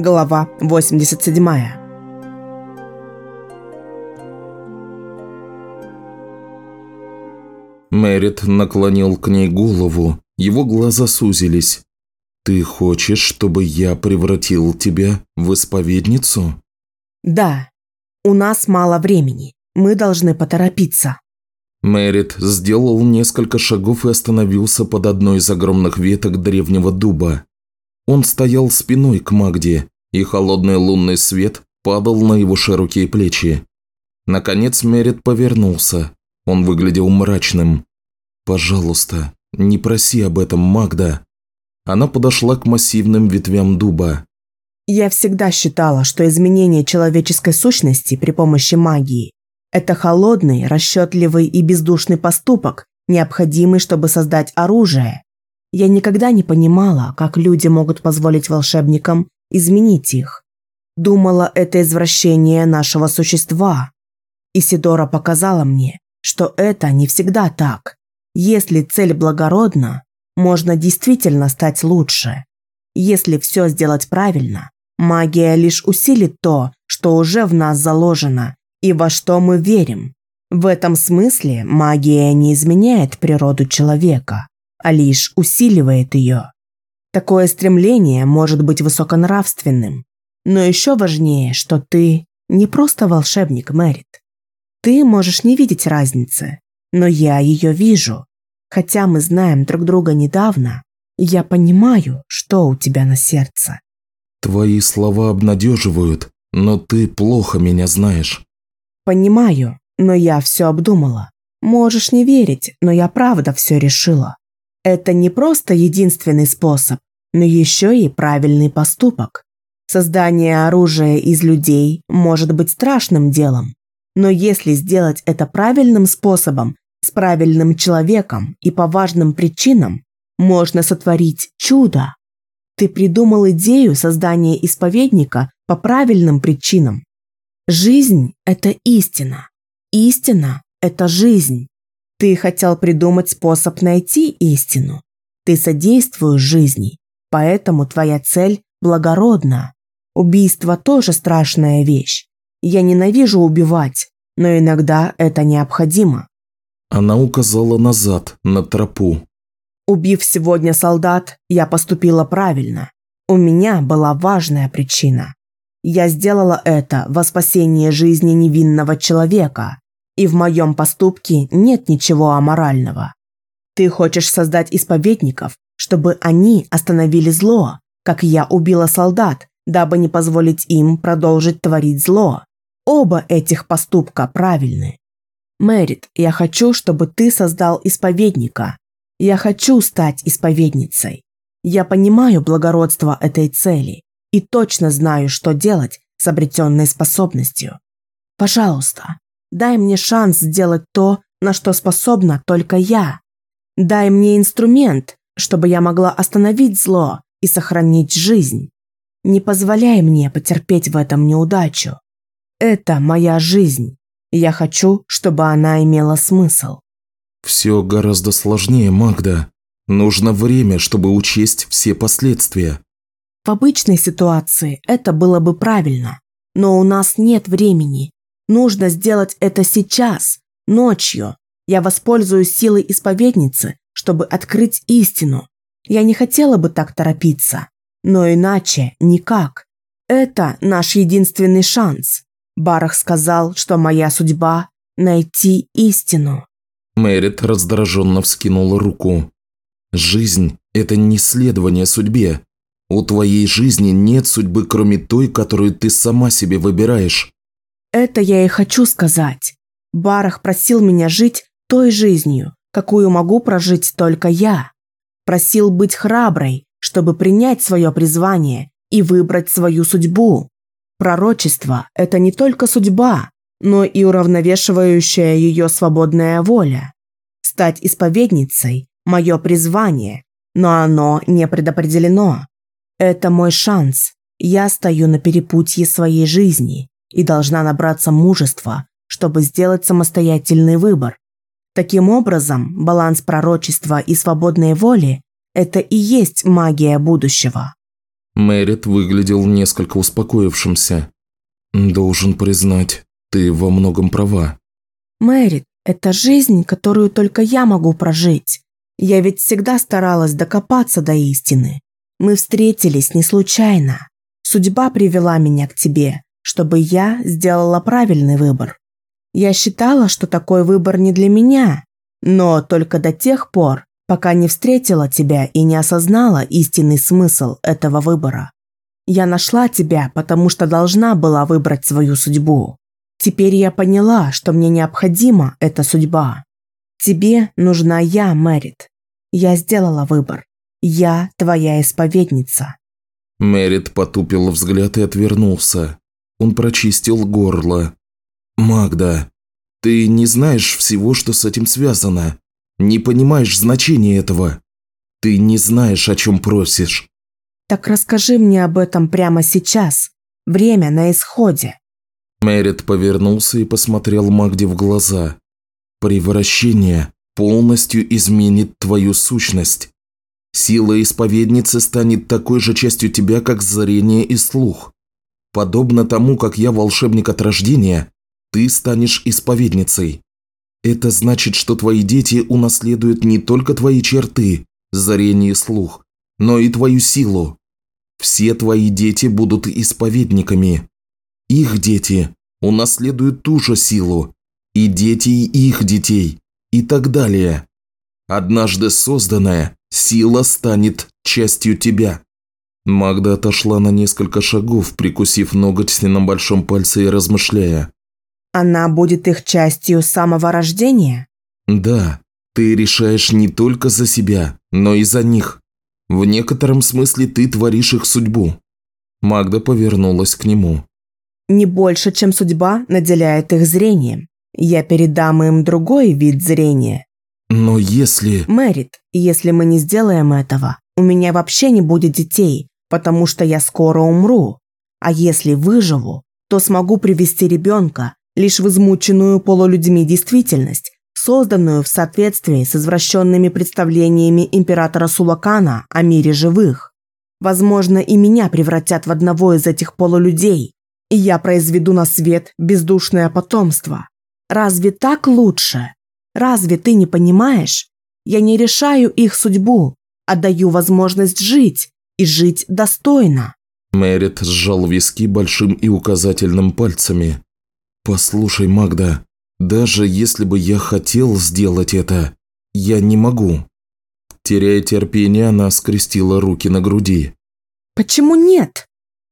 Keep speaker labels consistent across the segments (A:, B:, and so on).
A: Глава 87.
B: Мэрит наклонил к ней голову, его глаза сузились. «Ты хочешь, чтобы я превратил тебя в исповедницу?»
A: «Да. У нас мало времени. Мы должны поторопиться».
B: Мэрит сделал несколько шагов и остановился под одной из огромных веток древнего дуба. Он стоял спиной к Магде, и холодный лунный свет падал на его широкие плечи. Наконец Мерит повернулся. Он выглядел мрачным. «Пожалуйста, не проси об этом, Магда». Она подошла к массивным ветвям дуба.
A: «Я всегда считала, что изменение человеческой сущности при помощи магии – это холодный, расчетливый и бездушный поступок, необходимый, чтобы создать оружие, я никогда не понимала, как люди могут позволить волшебникам изменить их. Думала, это извращение нашего существа. Исидора показала мне, что это не всегда так. Если цель благородна, можно действительно стать лучше. Если все сделать правильно, магия лишь усилит то, что уже в нас заложено и во что мы верим. В этом смысле магия не изменяет природу человека а лишь усиливает ее. Такое стремление может быть высоконравственным, но еще важнее, что ты не просто волшебник, Мэрит. Ты можешь не видеть разницы, но я ее вижу. Хотя мы знаем друг друга недавно, я понимаю, что у тебя на сердце.
B: Твои слова обнадеживают, но ты плохо меня знаешь.
A: Понимаю, но я все обдумала. Можешь не верить, но я правда все решила. Это не просто единственный способ, но еще и правильный поступок. Создание оружия из людей может быть страшным делом, но если сделать это правильным способом, с правильным человеком и по важным причинам, можно сотворить чудо. Ты придумал идею создания исповедника по правильным причинам. Жизнь – это истина. Истина – это жизнь. Ты хотел придумать способ найти истину. Ты содействуешь жизни, поэтому твоя цель благородна. Убийство тоже страшная вещь. Я ненавижу убивать, но иногда это необходимо.
B: Она указала назад, на тропу.
A: Убив сегодня солдат, я поступила правильно. У меня была важная причина. Я сделала это во спасение жизни невинного человека и в моем поступке нет ничего аморального. Ты хочешь создать исповедников, чтобы они остановили зло, как я убила солдат, дабы не позволить им продолжить творить зло. Оба этих поступка правильны. Мэрит, я хочу, чтобы ты создал исповедника. Я хочу стать исповедницей. Я понимаю благородство этой цели и точно знаю, что делать с обретенной способностью. Пожалуйста, Дай мне шанс сделать то, на что способна только я. Дай мне инструмент, чтобы я могла остановить зло и сохранить жизнь. Не позволяй мне потерпеть в этом неудачу. Это моя жизнь. Я хочу, чтобы она имела смысл.
B: Все гораздо сложнее, Магда. Нужно время, чтобы учесть все последствия.
A: В обычной ситуации это было бы правильно, но у нас нет времени, Нужно сделать это сейчас, ночью. Я воспользуюсь силой исповедницы, чтобы открыть истину. Я не хотела бы так торопиться, но иначе никак. Это наш единственный шанс. Барах сказал, что моя судьба – найти истину.
B: Мэрит раздраженно вскинула руку. «Жизнь – это не следование судьбе. У твоей жизни нет судьбы, кроме той, которую ты сама себе выбираешь.
A: Это я и хочу сказать. Барах просил меня жить той жизнью, какую могу прожить только я. Просил быть храброй, чтобы принять свое призвание и выбрать свою судьбу. Пророчество – это не только судьба, но и уравновешивающая ее свободная воля. Стать исповедницей – мое призвание, но оно не предопределено. Это мой шанс. Я стою на перепутье своей жизни и должна набраться мужества, чтобы сделать самостоятельный выбор. Таким образом, баланс пророчества и свободной воли – это и есть магия будущего.
B: Мэрит выглядел несколько успокоившимся. «Должен признать, ты во многом права».
A: «Мэрит, это жизнь, которую только я могу прожить. Я ведь всегда старалась докопаться до истины. Мы встретились не случайно. Судьба привела меня к тебе, чтобы я сделала правильный выбор. Я считала, что такой выбор не для меня, но только до тех пор, пока не встретила тебя и не осознала истинный смысл этого выбора. Я нашла тебя, потому что должна была выбрать свою судьбу. Теперь я поняла, что мне необходима эта судьба. Тебе нужна я, Мэрит. Я сделала выбор. Я твоя исповедница.
B: Мэрит потупил взгляд и отвернулся. Он прочистил горло. «Магда, ты не знаешь всего, что с этим связано. Не понимаешь значения этого. Ты не знаешь, о чем просишь».
A: «Так расскажи мне об этом прямо сейчас. Время на исходе».
B: Мэрит повернулся и посмотрел Магде в глаза. «Превращение полностью изменит твою сущность. Сила исповедницы станет такой же частью тебя, как зрение и слух. Подобно тому, как я волшебник от рождения, ты станешь исповедницей. Это значит, что твои дети унаследуют не только твои черты, зрение и слух, но и твою силу. Все твои дети будут исповедниками. Их дети унаследуют ту же силу, и дети их детей, и так далее. Однажды созданная, сила станет частью тебя. Магда отошла на несколько шагов, прикусив ноготь на большом пальце и размышляя.
A: Она будет их частью с самого рождения?
B: Да, ты решаешь не только за себя, но и за них. В некотором смысле ты творишь их судьбу. Магда повернулась к нему.
A: Не больше, чем судьба наделяет их зрением. Я передам им другой вид зрения.
B: Но если...
A: Мэрит, если мы не сделаем этого, у меня вообще не будет детей, потому что я скоро умру. А если выживу, то смогу привести ребенка лишь в измученную полулюдьми действительность, созданную в соответствии с извращенными представлениями императора Сулакана о мире живых. Возможно, и меня превратят в одного из этих полулюдей, и я произведу на свет бездушное потомство. Разве так лучше? Разве ты не понимаешь? Я не решаю их судьбу, а даю возможность жить, и жить достойно.
B: Мэрит сжал виски большим и указательным пальцами. «Послушай, Магда, даже если бы я хотел сделать это, я не могу». Теряя терпение, она скрестила руки на груди.
A: «Почему нет?»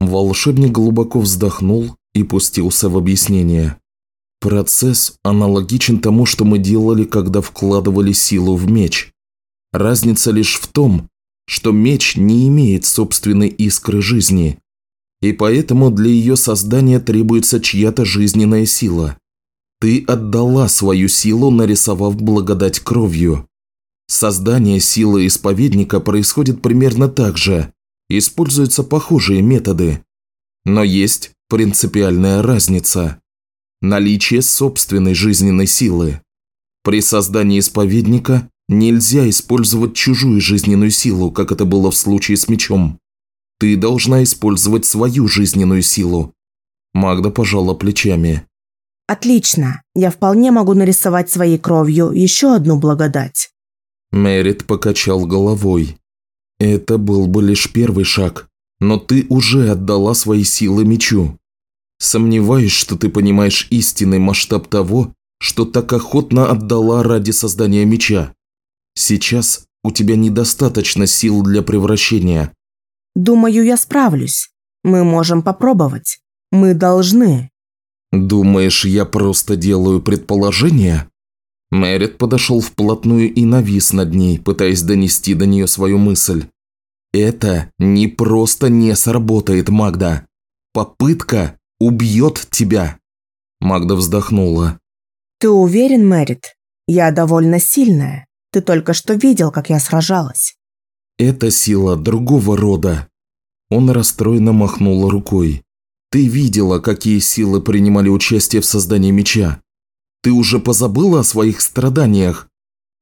B: Волшебник глубоко вздохнул и пустился в объяснение. Процесс аналогичен тому, что мы делали, когда вкладывали силу в меч. Разница лишь в том, что меч не имеет собственной искры жизни, и поэтому для ее создания требуется чья-то жизненная сила. Ты отдала свою силу, нарисовав благодать кровью. Создание силы исповедника происходит примерно так же, используются похожие методы. Но есть принципиальная разница. Наличие собственной жизненной силы. При создании исповедника Нельзя использовать чужую жизненную силу, как это было в случае с мечом. Ты должна использовать свою жизненную силу. Магда пожала плечами.
A: Отлично. Я вполне могу нарисовать своей кровью еще одну благодать.
B: Мерит покачал головой. Это был бы лишь первый шаг, но ты уже отдала свои силы мечу. Сомневаюсь, что ты понимаешь истинный масштаб того, что так охотно отдала ради создания меча. Сейчас у тебя недостаточно сил для превращения.
A: Думаю, я справлюсь. Мы можем попробовать. Мы должны.
B: Думаешь, я просто делаю предположения? Мэрит подошел вплотную и навис над ней, пытаясь донести до нее свою мысль. Это не просто не сработает, Магда. Попытка убьет тебя. Магда вздохнула.
A: Ты уверен, Мэрит? Я довольно сильная. Ты только что видел, как я сражалась».
B: «Это сила другого рода». Он расстроенно махнул рукой. «Ты видела, какие силы принимали участие в создании меча? Ты уже позабыла о своих страданиях?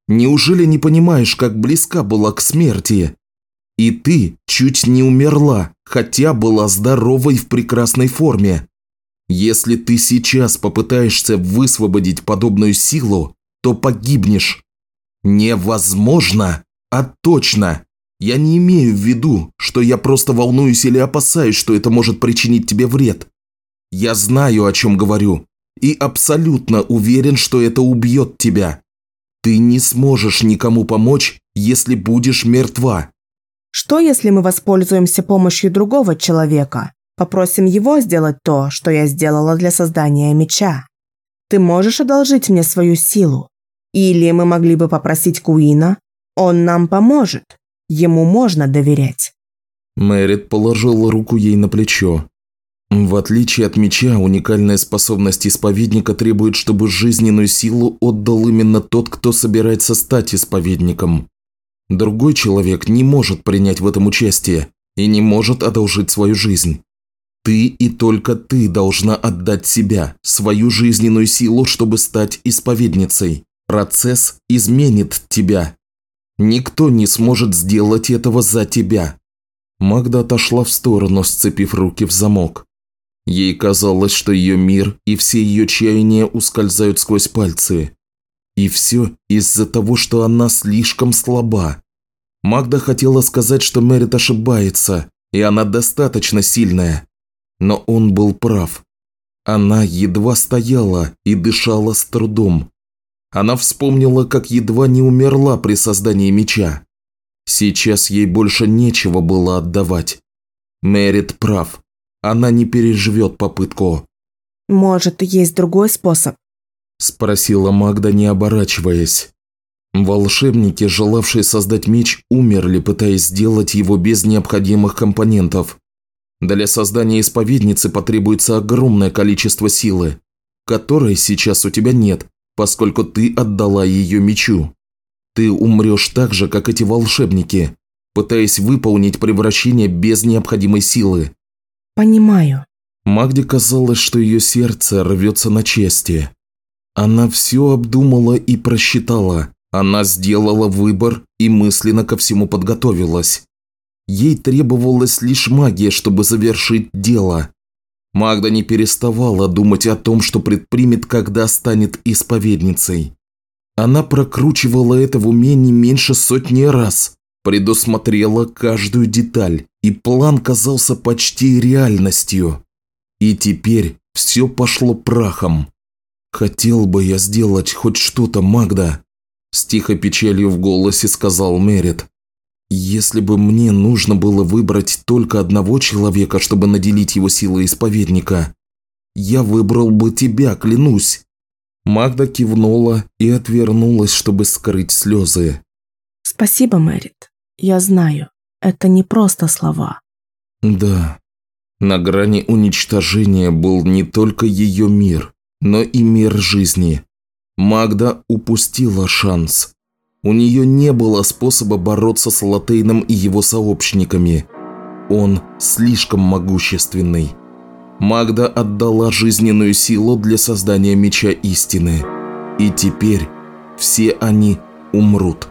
B: Неужели не понимаешь, как близка была к смерти? И ты чуть не умерла, хотя была здоровой в прекрасной форме. Если ты сейчас попытаешься высвободить подобную силу, то погибнешь. Невозможно, а точно. Я не имею в виду, что я просто волнуюсь или опасаюсь, что это может причинить тебе вред. Я знаю, о чем говорю, и абсолютно уверен, что это убьет тебя. Ты не сможешь никому помочь, если будешь мертва.
A: Что, если мы воспользуемся помощью другого человека? Попросим его сделать то, что я сделала для создания меча. Ты можешь одолжить мне свою силу? Или мы могли бы попросить Куина? Он нам поможет. Ему можно доверять».
B: Мэрит положил руку ей на плечо. В отличие от меча, уникальная способность исповедника требует, чтобы жизненную силу отдал именно тот, кто собирается стать исповедником. Другой человек не может принять в этом участие и не может одолжить свою жизнь. Ты и только ты должна отдать себя, свою жизненную силу, чтобы стать исповедницей. Процесс изменит тебя, Никто не сможет сделать этого за тебя». Магда отошла в сторону, сцепив руки в замок. Ей казалось, что ее мир и все ее чаяния ускользают сквозь пальцы. И все из-за того, что она слишком слаба. Магда хотела сказать, что Мэрит ошибается, и она достаточно сильная. Но он был прав. Она едва стояла и дышала с трудом. Она вспомнила, как едва не умерла при создании меча. Сейчас ей больше нечего было отдавать. Мэрит прав. Она не переживет попытку.
A: «Может, есть другой способ?»
B: Спросила Магда, не оборачиваясь. Волшебники, желавшие создать меч, умерли, пытаясь сделать его без необходимых компонентов. Для создания исповедницы потребуется огромное количество силы, которой сейчас у тебя нет, поскольку ты отдала ее мечу. Ты умрешь так же, как эти волшебники, пытаясь выполнить превращение без необходимой силы.
A: Понимаю.
B: Магде казалось, что ее сердце рвется на части. Она все обдумала и просчитала. Она сделала выбор и мысленно ко всему подготовилась. Ей требовалась лишь магия, чтобы завершить дело. Магда не переставала думать о том, что предпримет, когда станет исповедницей. Она прокручивала это в уме не меньше сотни раз, предусмотрела каждую деталь, и план казался почти реальностью. И теперь все пошло прахом. «Хотел бы я сделать хоть что-то, Магда», – с тихой печалью в голосе сказал Мерит. Если бы мне нужно было выбрать только одного человека, чтобы наделить его силой исповедника, я выбрал бы тебя, клянусь. Магда кивнула и отвернулась, чтобы скрыть слезы.
A: Спасибо, Мэрит. Я знаю, это не просто слова.
B: Да. На грани уничтожения был не только ее мир, но и мир жизни. Магда упустила шанс. У нее не было способа бороться с Латейном и его сообщниками. Он слишком могущественный. Магда отдала жизненную силу для создания Меча Истины. И теперь все они умрут.